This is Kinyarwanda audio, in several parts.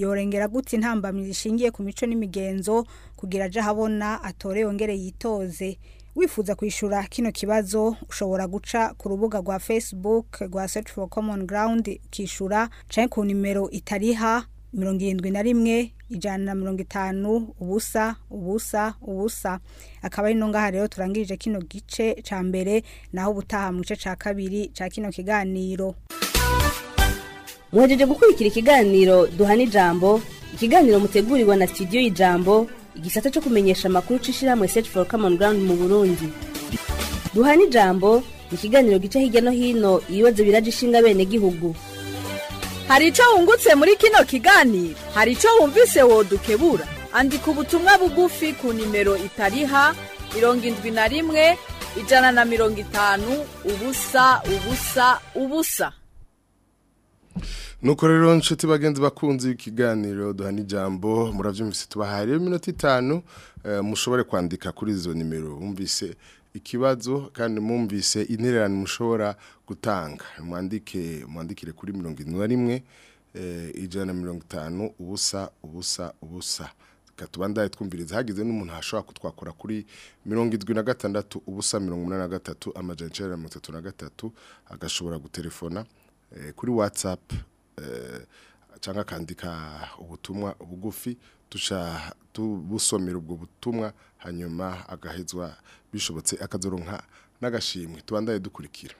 yorengera gute intambamyi zishingiye ku mico n'imigenzo kugira aje ahabona atore yongere yitoze. Wifuza kwishura kino kibazo ushobora guca ku rubuga rwa facebook rwa search for common ground ukishura canke ku nimero itariha mirongo irindwi na rimwe ijana na mirongo itanu ubusa ubusa ubusa. Akaba ari ngaha rero turangirije kino gice ca mbere naho ubutaha mu gice ca kabiri ca kino kiganiro. Muhejeje gukurikira ikiganiro duhana ijambo. Ikiganiro mutegurirwa na studio y'ijambo igisata cyo kumenyesha amakuru c'ishirahamwe search for common ground mu burundi. Duhana ijambo ni ikiganiro gica hirya no hino ibibazo biraje ishinga bene gihugu hari icyo wungutse muri kino kiganiro? Hari icyo wumvise wodukebura? Andika ubutumwa bugufi ku nimero itariha mirongo indwi na rimwe ijana na mirongo itanu ubusa ubusa ubusa. Nuko rero nshuti bagenzi bakunze ikiganiro duhana ijambo murabyumvise tubahaye iminota itanu eh, mushobore kwandika kuri izo nimero. Wumvise ikibazo kandi mwumvise intererano mushobora gutanga. Mwandike mwandikire kuri mirongo irindwi na rimwe eh, ijana na mirongo itanu ubusa ubusa ubusa. Katubandaye twumviriza hagize n'umuntu hashobora kutwakura kuri mirongo irindwi na gatandatu ubusa mirongo umunani na gatatu na mirongo itatu na gatatu agashobora gutelefona eh, kuri whatsapp. eh, cyangwa akandika ubutumwa bugufi tusha tubusomera ubwo butumwa hanyuma agahezwa bishobotse akazoronka n'agashimwe. Tubandaye dukurikira.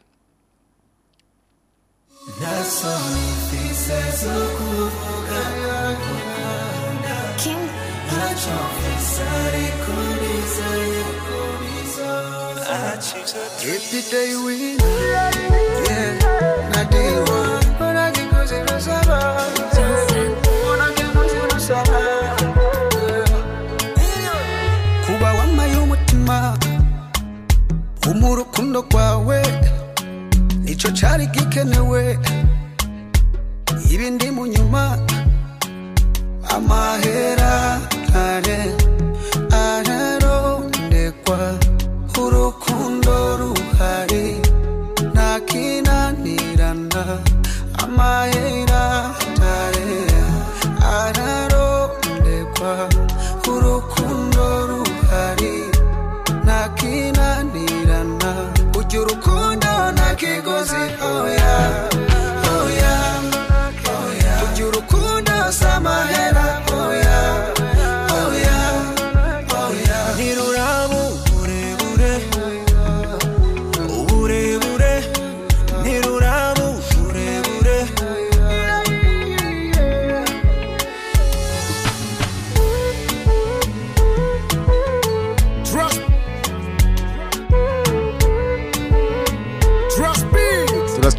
Every day we mu rukundo rwawe nicyo cyari gikenewe. Ibindi mu amahera ntare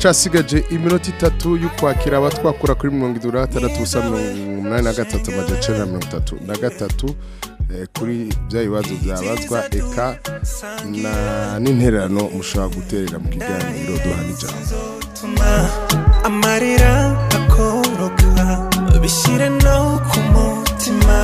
turacasigaje iminota itatu yo kwakira abatwakura kuri mirongo irindwi na gatandatu ubusa mirongo umunani na gatatu amajana icenda na mirongo itatu na gatatu eh, kuri bya bibazo byabazwa eka na n'intererano mushobora guterera mu kiganiro duhana ijambo. Tuma amarira akoroka bishyire no ku mutima.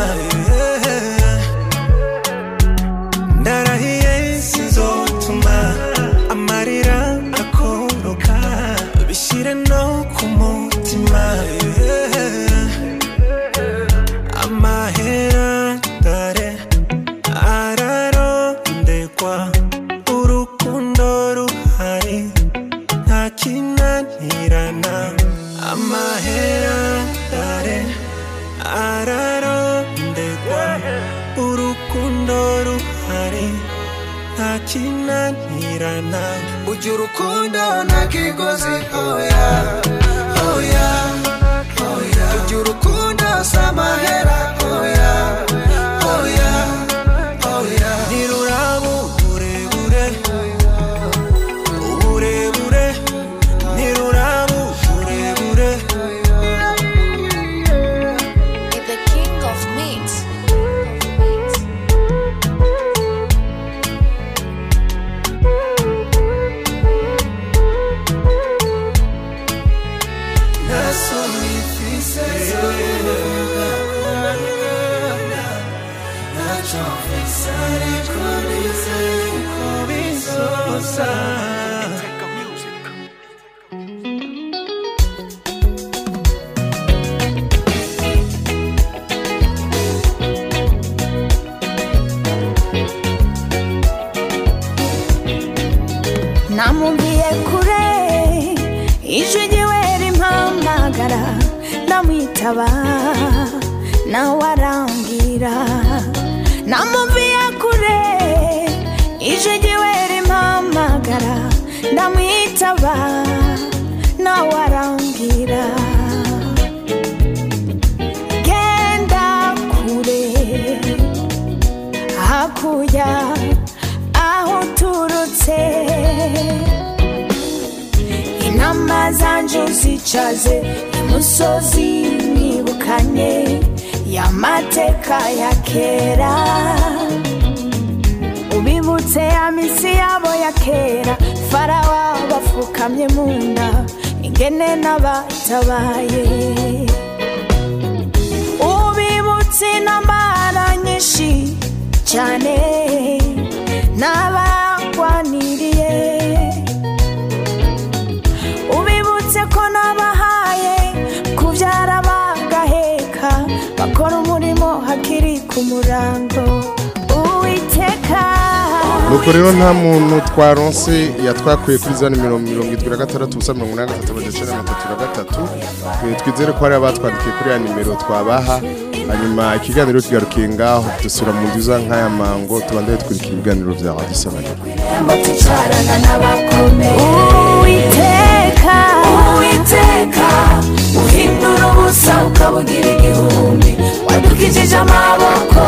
Urukundo ruhari nta kinanirana. Ujya urukundo nta kigozi oya oya oya. Ujya urukundo closer. namubwiye kure ijwi ryiwe rimpamagara ndamwitaba nawe arambwira zanje uzicaze imusozi mwibukanye. Y'amateka ya kera. Ubibutse ya misi yabo ya kera. Farawa bapfukamye mu nda ingene n'abatabaye. Ubibutse intambara nyinshi. Cyane n'abagwaniriye nuko rero nta muntu twaronse yatwakuye kuri za nimero mirongo irindwi na gatandatu ubusa mirongo inani na gatatu ndetse na mirongo itatu na gatatu. Eh, twizere ko hari abatwandikiye kuri ya nimero twabaha. Hanyuma ikiganiro kigarukiye ngaho dusura mu nzu za nk'aya mango tubandane twirika ibiganiro bya radiyo tucarana n'abakomeye. Uwiteka. Uwiteka uhindura ubusa ukabugira igihumbi. Wadukijije amaboko.